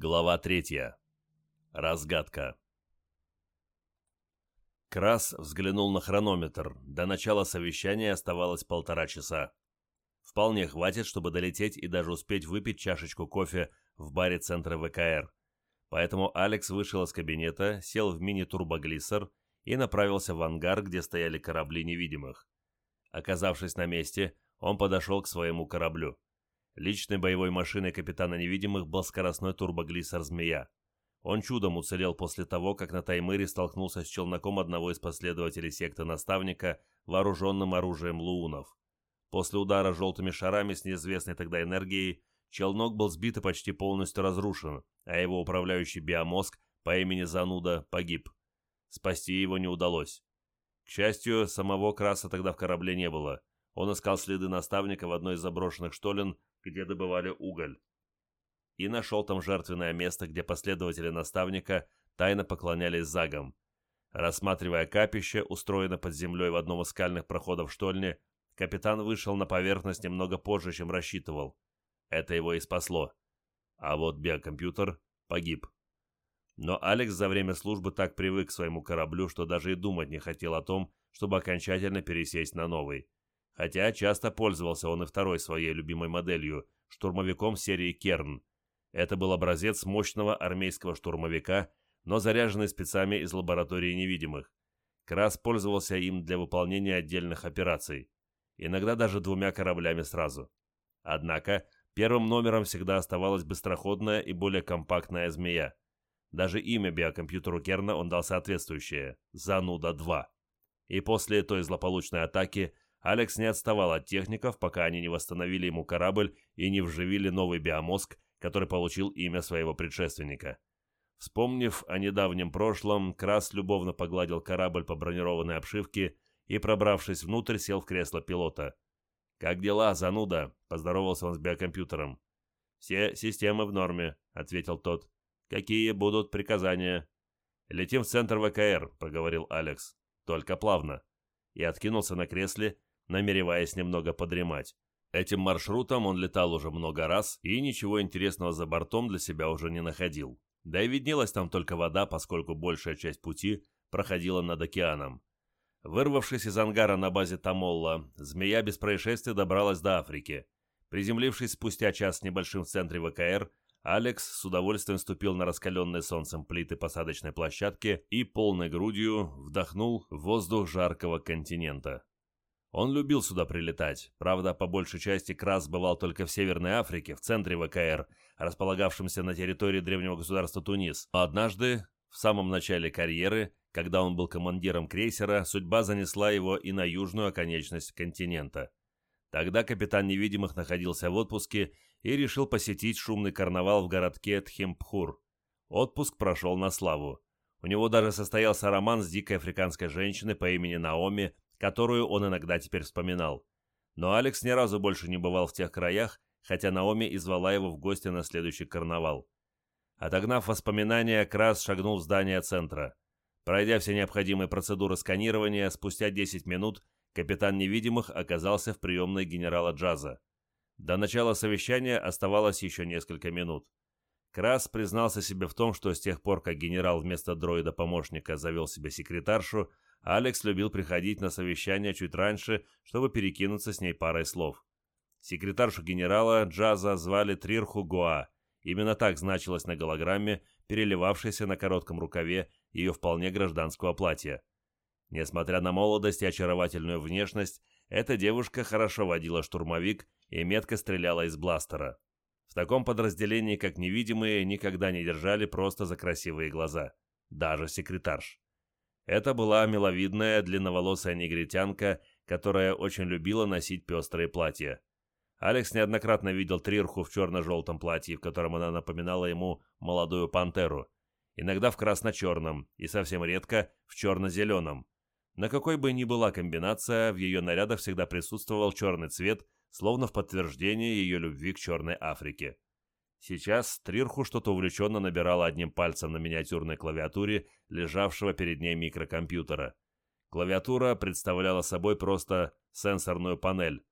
Глава третья. Разгадка. Крас взглянул на хронометр. До начала совещания оставалось полтора часа. Вполне хватит, чтобы долететь и даже успеть выпить чашечку кофе в баре центра ВКР. Поэтому Алекс вышел из кабинета, сел в мини-турбоглиссер и направился в ангар, где стояли корабли невидимых. Оказавшись на месте, он подошел к своему кораблю. Личной боевой машиной капитана невидимых был скоростной турбоглиссер «Змея». Он чудом уцелел после того, как на Таймыре столкнулся с челноком одного из последователей секты наставника, вооруженным оружием луунов. После удара желтыми шарами с неизвестной тогда энергией, челнок был сбит и почти полностью разрушен, а его управляющий биомозг по имени Зануда погиб. Спасти его не удалось. К счастью, самого Краса тогда в корабле не было. Он искал следы наставника в одной из заброшенных штолен, где добывали уголь и нашел там жертвенное место, где последователи наставника тайно поклонялись загам. Рассматривая капище, устроенное под землей в одном из скальных проходов штольни, капитан вышел на поверхность немного позже, чем рассчитывал. Это его и спасло. А вот биокомпьютер погиб. Но Алекс за время службы так привык к своему кораблю, что даже и думать не хотел о том, чтобы окончательно пересесть на новый. Хотя часто пользовался он и второй своей любимой моделью, штурмовиком серии «Керн», это был образец мощного армейского штурмовика, но заряженный спецами из лаборатории невидимых. Крас пользовался им для выполнения отдельных операций, иногда даже двумя кораблями сразу. Однако первым номером всегда оставалась быстроходная и более компактная «Змея». Даже имя биокомпьютеру Керна он дал соответствующее – «Зануда-2». И после той злополучной атаки Алекс не отставал от техников, пока они не восстановили ему корабль и не вживили новый биомозг, который получил имя своего предшественника. Вспомнив о недавнем прошлом, Крас любовно погладил корабль по бронированной обшивке и, пробравшись внутрь, сел в кресло пилота. «Как дела, зануда?» – поздоровался он с биокомпьютером. «Все системы в норме», – ответил тот. «Какие будут приказания?» «Летим в центр ВКР», – проговорил Алекс. «Только плавно». И откинулся на кресле, намереваясь немного подремать. Этим маршрутом он летал уже много раз и ничего интересного за бортом для себя уже не находил. Да и виднелась там только вода, поскольку большая часть пути проходила над океаном. Вырвавшись из ангара на базе Тамолла, змея без происшествий добралась до Африки. Приземлившись спустя час небольшим в центре ВКР, Алекс с удовольствием ступил на раскаленные солнцем плиты посадочной площадки и полной грудью вдохнул воздух жаркого континента. Он любил сюда прилетать. Правда, по большей части Крас бывал только в Северной Африке, в центре ВКР, располагавшемся на территории древнего государства Тунис. Но однажды, в самом начале карьеры, когда он был командиром крейсера, судьба занесла его и на южную оконечность континента. Тогда капитан невидимых находился в отпуске и решил посетить шумный карнавал в городке Тхимпхур. Отпуск прошел на славу. У него даже состоялся роман с дикой африканской женщиной по имени Наоми, которую он иногда теперь вспоминал. Но Алекс ни разу больше не бывал в тех краях, хотя Наоми и звала его в гости на следующий карнавал. Отогнав воспоминания, Крас шагнул в здание центра. Пройдя все необходимые процедуры сканирования, спустя 10 минут капитан невидимых оказался в приемной генерала Джаза. До начала совещания оставалось еще несколько минут. Крас признался себе в том, что с тех пор, как генерал вместо дроида-помощника завел себе секретаршу, Алекс любил приходить на совещания чуть раньше, чтобы перекинуться с ней парой слов. Секретаршу генерала Джаза звали Трирху Гоа. Именно так значилось на голограмме, переливавшейся на коротком рукаве ее вполне гражданского платья. Несмотря на молодость и очаровательную внешность, эта девушка хорошо водила штурмовик и метко стреляла из бластера. В таком подразделении, как невидимые, никогда не держали просто за красивые глаза. Даже секретарш. Это была миловидная, длинноволосая негритянка, которая очень любила носить пестрые платья. Алекс неоднократно видел Трирху в черно-желтом платье, в котором она напоминала ему молодую пантеру. Иногда в красно-черном и совсем редко в черно-зеленом. На какой бы ни была комбинация, в ее нарядах всегда присутствовал черный цвет, словно в подтверждение ее любви к Черной Африке. Сейчас Трирху что-то увлеченно набирала одним пальцем на миниатюрной клавиатуре, лежавшего перед ней микрокомпьютера. Клавиатура представляла собой просто сенсорную панель.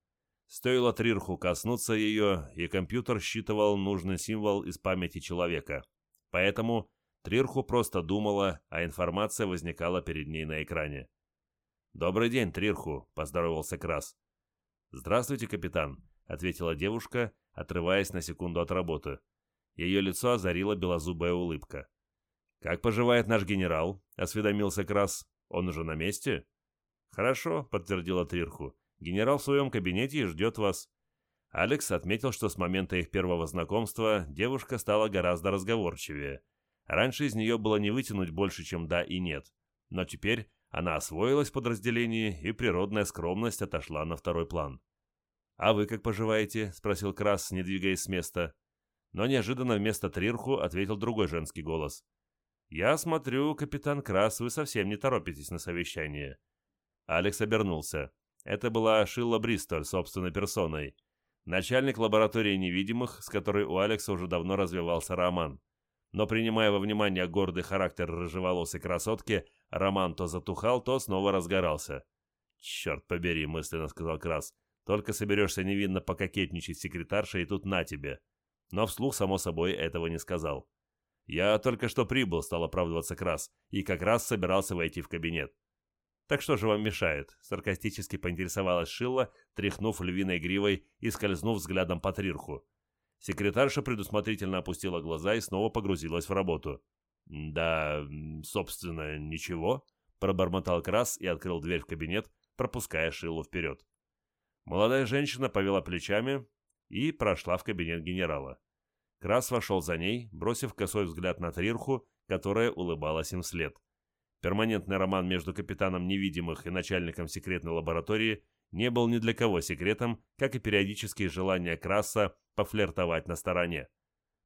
Стоило Трирху коснуться ее, и компьютер считывал нужный символ из памяти человека. Поэтому Трирху просто думала, а информация возникала перед ней на экране. «Добрый день, Трирху», — поздоровался Крас. «Здравствуйте, капитан», — ответила девушка, отрываясь на секунду от работы. Ее лицо озарила белозубая улыбка. «Как поживает наш генерал?» — осведомился Крас. «Он уже на месте?» «Хорошо», — подтвердила Трирху. «Генерал в своем кабинете и ждет вас». Алекс отметил, что с момента их первого знакомства девушка стала гораздо разговорчивее. Раньше из нее было не вытянуть больше, чем «да» и «нет». Но теперь она освоилась в подразделении, и природная скромность отошла на второй план. «А вы как поживаете?» — спросил Крас, не двигаясь с места. Но неожиданно вместо Трирху ответил другой женский голос. «Я смотрю, капитан Крас, вы совсем не торопитесь на совещание». Алекс обернулся. Это была Шилла Бристоль собственной персоной. Начальник лаборатории невидимых, с которой у Алекса уже давно развивался роман. Но принимая во внимание гордый характер рыжеволосой красотки, роман то затухал, то снова разгорался. «Черт побери», — мысленно сказал Крас, — «только соберешься невинно пококетничать с секретаршей, и тут на тебе». Но вслух, само собой, этого не сказал. «Я только что прибыл», — стал оправдываться Крас, и как раз собирался войти в кабинет. «Так что же вам мешает?» — саркастически поинтересовалась Шилла, тряхнув львиной гривой и скользнув взглядом по Трирху. Секретарша предусмотрительно опустила глаза и снова погрузилась в работу. «Да, собственно, ничего», — пробормотал Крас и открыл дверь в кабинет, пропуская Шиллу вперед. Молодая женщина повела плечами и прошла в кабинет генерала. Крас вошел за ней, бросив косой взгляд на Трирху, которая улыбалась им вслед. Перманентный роман между капитаном невидимых и начальником секретной лаборатории не был ни для кого секретом, как и периодические желания Краса пофлиртовать на стороне.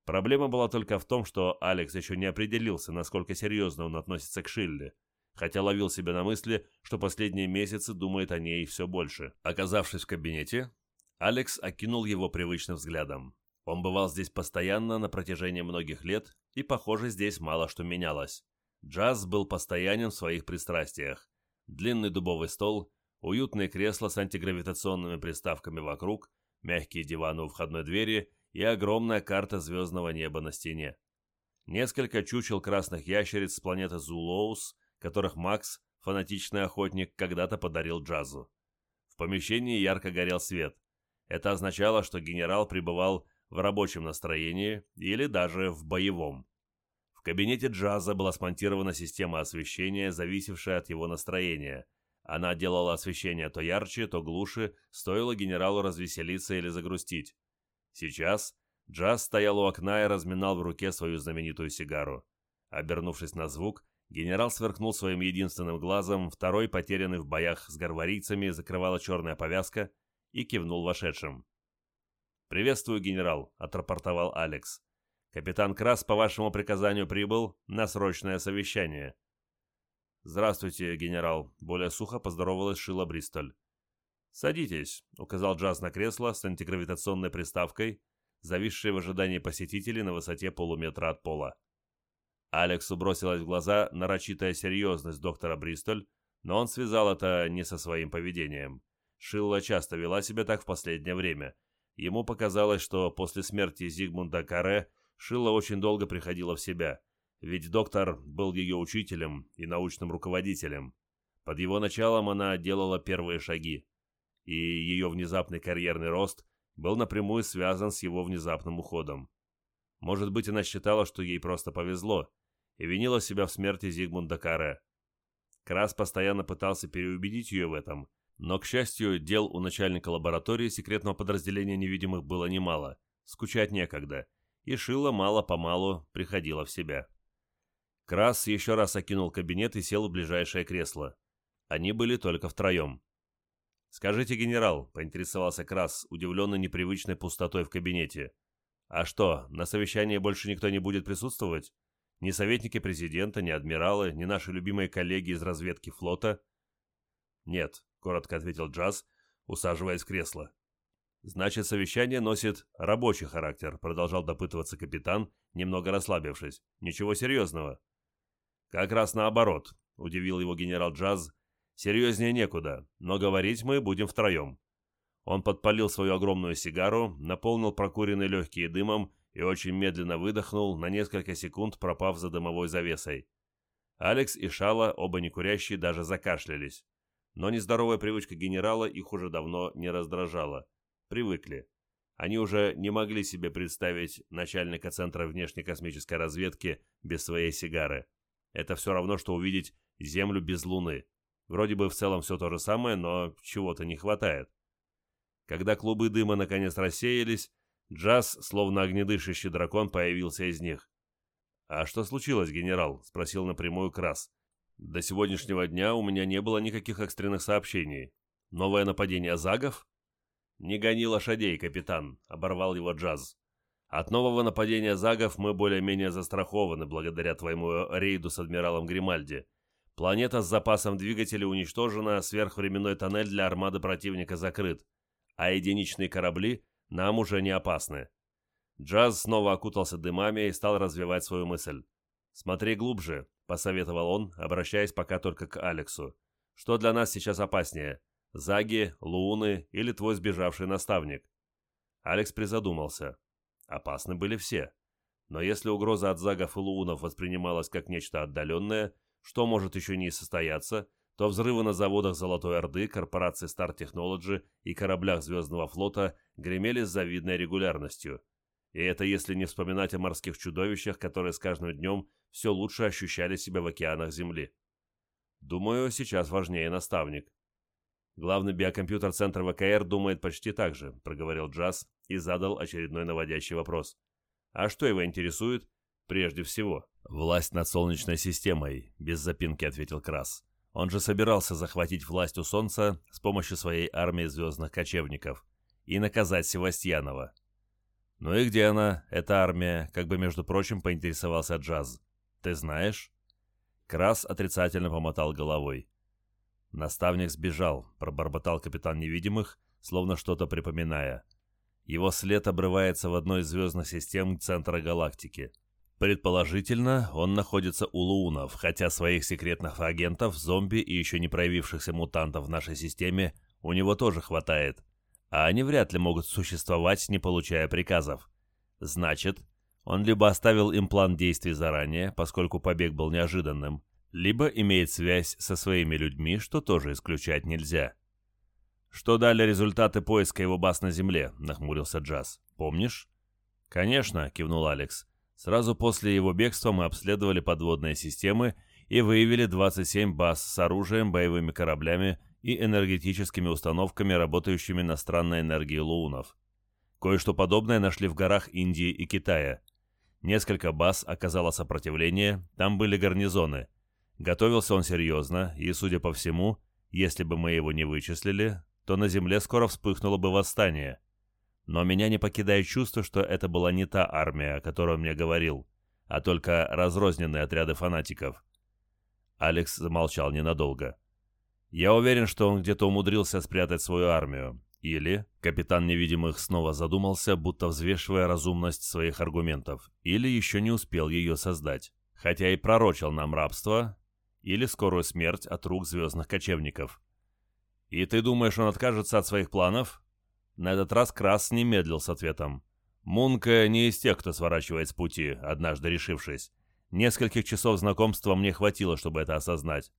Проблема была только в том, что Алекс еще не определился, насколько серьезно он относится к Шилле, хотя ловил себя на мысли, что последние месяцы думает о ней все больше. Оказавшись в кабинете, Алекс окинул его привычным взглядом. Он бывал здесь постоянно на протяжении многих лет, и, похоже, здесь мало что менялось. Джаз был постоянен в своих пристрастиях. Длинный дубовый стол, уютные кресла с антигравитационными приставками вокруг, мягкие диваны у входной двери и огромная карта звездного неба на стене. Несколько чучел красных ящериц с планеты Зулоус, которых Макс, фанатичный охотник, когда-то подарил Джазу. В помещении ярко горел свет. Это означало, что генерал пребывал в рабочем настроении или даже в боевом. В кабинете Джаза была смонтирована система освещения, зависевшая от его настроения. Она делала освещение то ярче, то глуше, стоило генералу развеселиться или загрустить. Сейчас Джаз стоял у окна и разминал в руке свою знаменитую сигару. Обернувшись на звук, генерал сверкнул своим единственным глазом, второй, потерянный в боях с горварийцами, закрывала черная повязка и кивнул вошедшим. «Приветствую, генерал», — отрапортовал Алекс. Капитан Крас по вашему приказанию прибыл на срочное совещание». «Здравствуйте, генерал», — более сухо поздоровалась Шила Бристоль. «Садитесь», — указал Джаз на кресло с антигравитационной приставкой, зависшей в ожидании посетителей на высоте полуметра от пола. Алексу бросилась в глаза нарочитая серьезность доктора Бристоль, но он связал это не со своим поведением. Шилла часто вела себя так в последнее время. Ему показалось, что после смерти Зигмунда Каре Шилла очень долго приходила в себя, ведь доктор был ее учителем и научным руководителем. Под его началом она делала первые шаги, и ее внезапный карьерный рост был напрямую связан с его внезапным уходом. Может быть, она считала, что ей просто повезло, и винила себя в смерти Зигмунда Каре. Крас постоянно пытался переубедить ее в этом, но, к счастью, дел у начальника лаборатории секретного подразделения невидимых было немало, скучать некогда – и Шила мало-помалу приходила в себя. Крас еще раз окинул кабинет и сел в ближайшее кресло. Они были только втроем. «Скажите, генерал», — поинтересовался Крас, удивленный непривычной пустотой в кабинете. «А что, на совещании больше никто не будет присутствовать? Ни советники президента, ни адмиралы, ни наши любимые коллеги из разведки флота?» «Нет», — коротко ответил Джаз, усаживаясь в кресло. «Значит, совещание носит рабочий характер», — продолжал допытываться капитан, немного расслабившись. «Ничего серьезного». «Как раз наоборот», — удивил его генерал Джаз. «Серьезнее некуда, но говорить мы будем втроем». Он подпалил свою огромную сигару, наполнил прокуренные легкие дымом и очень медленно выдохнул, на несколько секунд пропав за дымовой завесой. Алекс и Шала, оба некурящие, даже закашлялись. Но нездоровая привычка генерала их уже давно не раздражала. Привыкли. Они уже не могли себе представить начальника Центра внешней космической разведки без своей сигары. Это все равно, что увидеть Землю без Луны. Вроде бы в целом все то же самое, но чего-то не хватает. Когда клубы дыма наконец рассеялись, Джаз, словно огнедышащий дракон, появился из них. «А что случилось, генерал?» — спросил напрямую Крас. «До сегодняшнего дня у меня не было никаких экстренных сообщений. Новое нападение загов?» «Не гони лошадей, капитан», — оборвал его Джаз. «От нового нападения загов мы более-менее застрахованы благодаря твоему рейду с адмиралом Гримальди. Планета с запасом двигателей уничтожена, сверхвременной тоннель для армады противника закрыт, а единичные корабли нам уже не опасны. Джаз снова окутался дымами и стал развивать свою мысль. «Смотри глубже», — посоветовал он, обращаясь пока только к Алексу. «Что для нас сейчас опаснее? Заги, Луны или твой сбежавший наставник?» Алекс призадумался. Опасны были все. Но если угроза от загов и луунов воспринималась как нечто отдаленное, что может еще не состояться, то взрывы на заводах Золотой Орды, корпорации Star Technology и кораблях Звездного флота гремели с завидной регулярностью. И это если не вспоминать о морских чудовищах, которые с каждым днем все лучше ощущали себя в океанах Земли. Думаю, сейчас важнее наставник. Главный биокомпьютер центра ВКР думает почти так же, проговорил Джаз и задал очередной наводящий вопрос. А что его интересует? Прежде всего, власть над Солнечной системой, без запинки ответил Крас. Он же собирался захватить власть у Солнца с помощью своей армии звездных кочевников и наказать Севастьянова. «Ну и где она, эта армия?» Как бы, между прочим, поинтересовался Джаз. «Ты знаешь?» Крас отрицательно помотал головой. «Наставник сбежал», — пробормотал капитан невидимых, словно что-то припоминая. Его след обрывается в одной из звездных систем центра галактики. Предположительно, он находится у Луунов, хотя своих секретных агентов, зомби и еще не проявившихся мутантов в нашей системе у него тоже хватает а они вряд ли могут существовать, не получая приказов. Значит, он либо оставил им план действий заранее, поскольку побег был неожиданным, либо имеет связь со своими людьми, что тоже исключать нельзя. «Что дали результаты поиска его баз на Земле?» — нахмурился Джаз. «Помнишь?» «Конечно», — кивнул Алекс. «Сразу после его бегства мы обследовали подводные системы и выявили 27 баз с оружием, боевыми кораблями и энергетическими установками, работающими на странной энергии луунов. Кое-что подобное нашли в горах Индии и Китая. Несколько баз оказало сопротивление, там были гарнизоны. Готовился он серьезно, и, судя по всему, если бы мы его не вычислили, то на земле скоро вспыхнуло бы восстание. Но меня не покидает чувство, что это была не та армия, о которой мне говорил, а только разрозненные отряды фанатиков. Алекс замолчал ненадолго. Я уверен, что он где-то умудрился спрятать свою армию. Или, капитан невидимых снова задумался, будто взвешивая разумность своих аргументов, или еще не успел ее создать, хотя и пророчил нам рабство, или скорую смерть от рук звездных кочевников. «И ты думаешь, он откажется от своих планов?» На этот раз Крас не медлил с ответом. Мунка не из тех, кто сворачивает с пути, однажды решившись. Нескольких часов знакомства мне хватило, чтобы это осознать.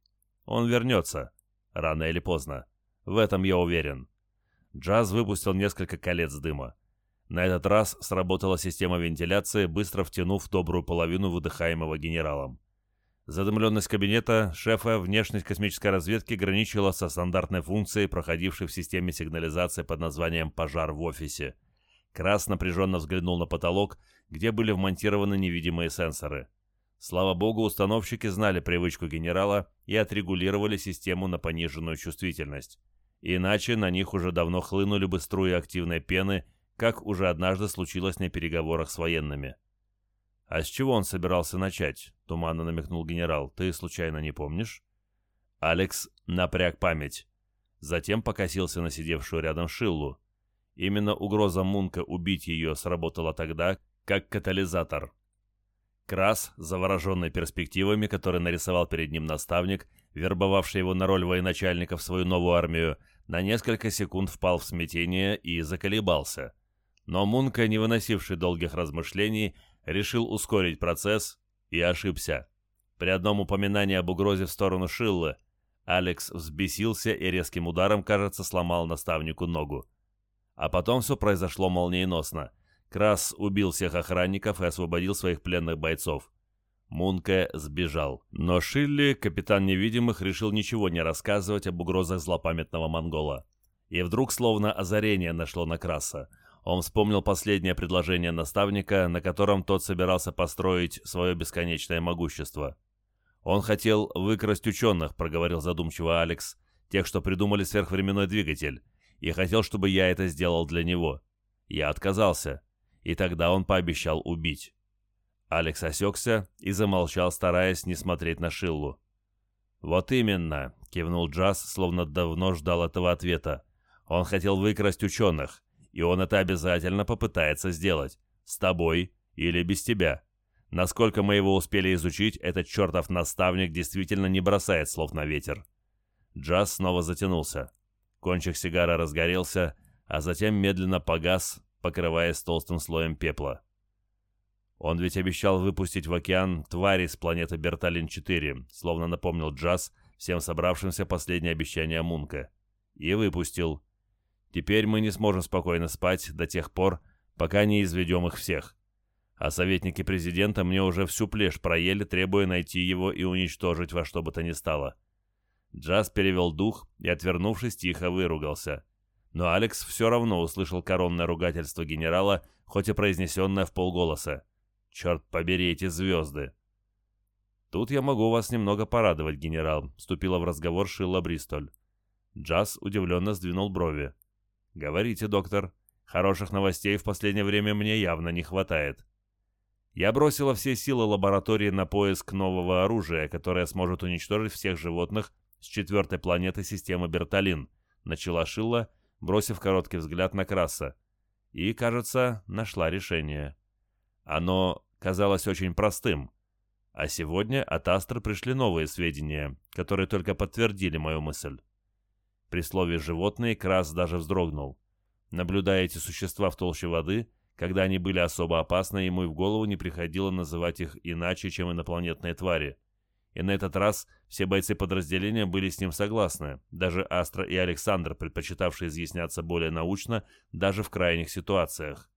Он вернется. Рано или поздно. В этом я уверен. Джаз выпустил несколько колец дыма. На этот раз сработала система вентиляции, быстро втянув добрую половину выдыхаемого генералом. Задымленность кабинета шефа внешней космической разведки граничила со стандартной функцией, проходившей в системе сигнализации под названием «пожар в офисе». Крас напряженно взглянул на потолок, где были вмонтированы невидимые сенсоры. Слава богу, установщики знали привычку генерала и отрегулировали систему на пониженную чувствительность. Иначе на них уже давно хлынули бы струи активной пены, как уже однажды случилось на переговорах с военными. «А с чего он собирался начать?» — туманно намекнул генерал. «Ты случайно не помнишь?» Алекс напряг память. Затем покосился на сидевшую рядом Шиллу. Именно угроза Мунка убить ее сработала тогда, как катализатор. Крас, завороженный перспективами, которые нарисовал перед ним наставник, вербовавший его на роль военачальника в свою новую армию, на несколько секунд впал в смятение и заколебался. Но Мунка, не выносивший долгих размышлений, решил ускорить процесс и ошибся. При одном упоминании об угрозе в сторону Шиллы Алекс взбесился и резким ударом, кажется, сломал наставнику ногу. А потом все произошло молниеносно. Крас убил всех охранников и освободил своих пленных бойцов. Мунке сбежал. Но Шилли, капитан невидимых, решил ничего не рассказывать об угрозах злопамятного монгола. И вдруг словно озарение нашло на Краса. Он вспомнил последнее предложение наставника, на котором тот собирался построить свое бесконечное могущество. «Он хотел выкрасть ученых», — проговорил задумчиво Алекс, «тех, что придумали сверхвременной двигатель, и хотел, чтобы я это сделал для него. Я отказался, и тогда он пообещал убить». Алекс осекся и замолчал, стараясь не смотреть на Шиллу. «Вот именно», — кивнул Джаз, словно давно ждал этого ответа. «Он хотел выкрасть ученых, и он это обязательно попытается сделать. С тобой или без тебя. Насколько мы его успели изучить, этот чертов наставник действительно не бросает слов на ветер. Джаз снова затянулся. Кончик сигара разгорелся, а затем медленно погас, покрываясь толстым слоем пепла. Он ведь обещал выпустить в океан твари с планеты Берталин-4, словно напомнил Джаз всем собравшимся последнее обещание Мунка. И выпустил. Теперь мы не сможем спокойно спать до тех пор, пока не изведем их всех. А советники президента мне уже всю плешь проели, требуя найти его и уничтожить во что бы то ни стало. Джаз перевел дух и, отвернувшись, тихо выругался. Но Алекс все равно услышал коронное ругательство генерала, хоть и произнесенное в полголоса. «Черт побери эти звезды!» «Тут я могу вас немного порадовать, генерал», — вступила в разговор Шилла Бристоль. Джаз удивленно сдвинул брови. «Говорите, доктор. Хороших новостей в последнее время мне явно не хватает». Я бросила все силы лаборатории на поиск нового оружия, которое сможет уничтожить всех животных с четвертой планеты системы Берталин, начала Шилла, бросив короткий взгляд на Краса. И, кажется, нашла решение. Оно казалось очень простым. А сегодня от Астры пришли новые сведения, которые только подтвердили мою мысль. При слове «животные» Крас даже вздрогнул. Наблюдая эти существа в толще воды, когда они были особо опасны, ему и в голову не приходило называть их иначе, чем инопланетные твари. И на этот раз все бойцы подразделения были с ним согласны, даже Астра и Александр, предпочитавшие изъясняться более научно, даже в крайних ситуациях.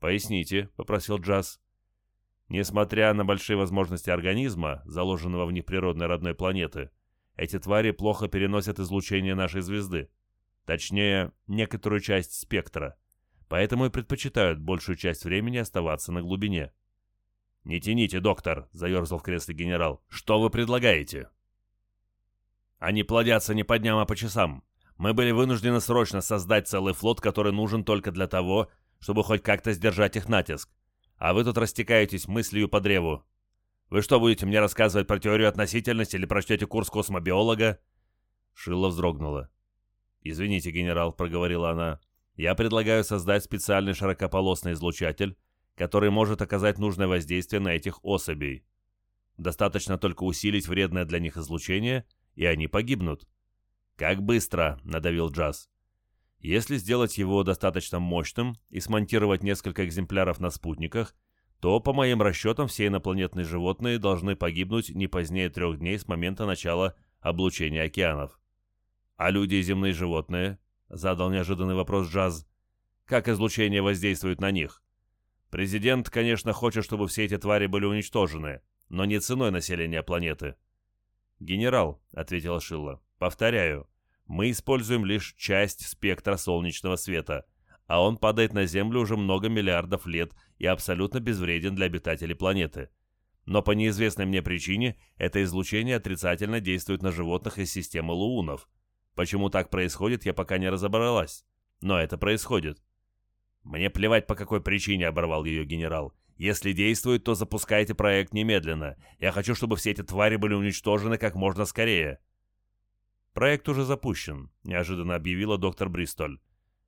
«Поясните», — попросил Джаз. Несмотря на большие возможности организма, заложенного в них природной родной планеты, эти твари плохо переносят излучение нашей звезды. Точнее, некоторую часть спектра. Поэтому и предпочитают большую часть времени оставаться на глубине. «Не тяните, доктор», — заерзал в кресле генерал. «Что вы предлагаете?» «Они плодятся не по дням, а по часам. Мы были вынуждены срочно создать целый флот, который нужен только для того, чтобы хоть как-то сдержать их натиск. А вы тут растекаетесь мыслью по древу. Вы что, будете мне рассказывать про теорию относительности или прочтете курс космобиолога?» Шилла вздрогнула. «Извините, генерал», — проговорила она. «Я предлагаю создать специальный широкополосный излучатель, который может оказать нужное воздействие на этих особей. Достаточно только усилить вредное для них излучение, и они погибнут». «Как быстро?» — надавил Джаз. «Если сделать его достаточно мощным и смонтировать несколько экземпляров на спутниках, то, по моим расчетам, все инопланетные животные должны погибнуть не позднее трех дней с момента начала облучения океанов. А люди и земные животные? Задал неожиданный вопрос Джаз. Как излучение воздействует на них? Президент, конечно, хочет, чтобы все эти твари были уничтожены, но не ценой населения планеты. «Генерал», — ответила Шилла, — «повторяю, мы используем лишь часть спектра солнечного света а он падает на Землю уже много миллиардов лет и абсолютно безвреден для обитателей планеты. Но по неизвестной мне причине это излучение отрицательно действует на животных из системы луунов. Почему так происходит, я пока не разобралась. Но это происходит. «Мне плевать, по какой причине», — оборвал ее генерал. «Если действует, то запускайте проект немедленно. Я хочу, чтобы все эти твари были уничтожены как можно скорее». «Проект уже запущен», — неожиданно объявила доктор Бристоль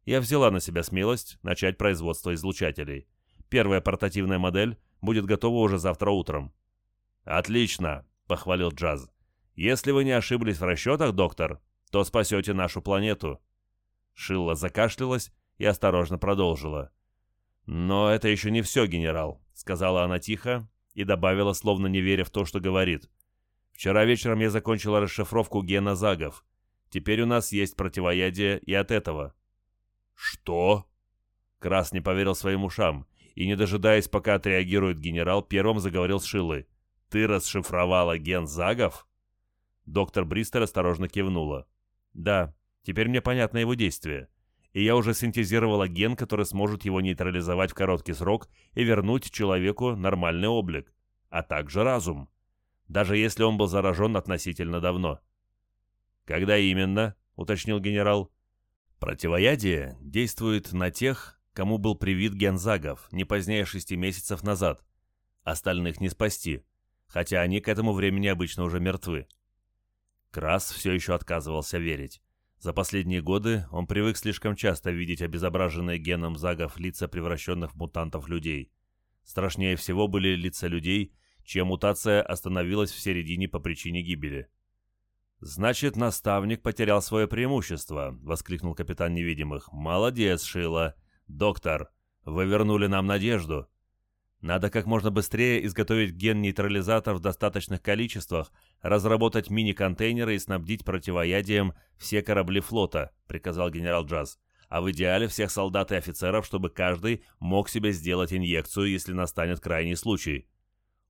я взяла на себя смелость начать производство излучателей. Первая портативная модель будет готова уже завтра утром. «Отлично», — похвалил Джаз. «Если вы не ошиблись в расчетах, доктор, то спасете нашу планету». Шилла закашлялась и осторожно продолжила. «Но это еще не все, генерал», — сказала она тихо и добавила, словно не веря в то, что говорит. «Вчера вечером я закончила расшифровку гена загов. Теперь у нас есть противоядие и от этого». «Что?» Крас не поверил своим ушам и, не дожидаясь, пока отреагирует генерал, первым заговорил с Шилой. «Ты расшифровала ген загов?» Доктор Бристер осторожно кивнула. «Да, теперь мне понятно его действие и я уже синтезировала ген, который сможет его нейтрализовать в короткий срок и вернуть человеку нормальный облик, а также разум, даже если он был заражен относительно давно. «Когда именно?» — уточнил генерал. «Противоядие действует на тех, кому был привит ген загов не позднее шести месяцев назад. Остальных не спасти, хотя они к этому времени обычно уже мертвы». Крас все еще отказывался верить. За последние годы он привык слишком часто видеть обезображенные геном загов лица превращенных в мутантов людей. Страшнее всего были лица людей, чья мутация остановилась в середине по причине гибели. «Значит, наставник потерял свое преимущество», — воскликнул капитан невидимых. «Молодец, Шила. Доктор, вы вернули нам надежду. Надо как можно быстрее изготовить ген-нейтрализатор в достаточных количествах, разработать мини-контейнеры и снабдить противоядием все корабли флота», — приказал генерал Джаз. «А в идеале всех солдат и офицеров, чтобы каждый мог себе сделать инъекцию, если настанет крайний случай».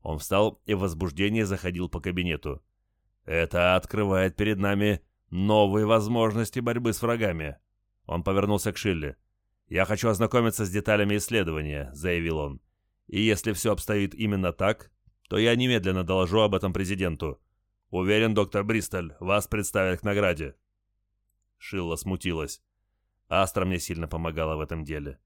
Он встал и в возбуждении заходил по кабинету. «Это открывает перед нами новые возможности борьбы с врагами». Он повернулся к Шилле. «Я хочу ознакомиться с деталями исследования», — заявил он. И если все обстоит именно так, то я немедленно доложу об этом президенту. Уверен, доктор Бристоль, вас представят к награде». Шилла смутилась. Астра мне сильно помогала в этом деле.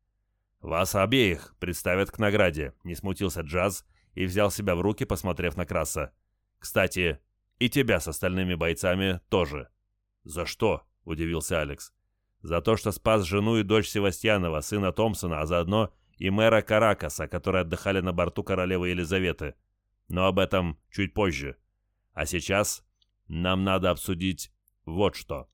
«Вас обеих представят к награде», — не смутился Джаз и взял себя в руки, посмотрев на Краса. «Кстати, и тебя с остальными бойцами тоже». «За что?» — удивился Алекс. «За то, что спас жену и дочь Севастьянова, сына Томпсона, а заодно и мэра Каракаса, которые отдыхали на борту королевы Елизаветы. Но об этом чуть позже. А сейчас нам надо обсудить вот что.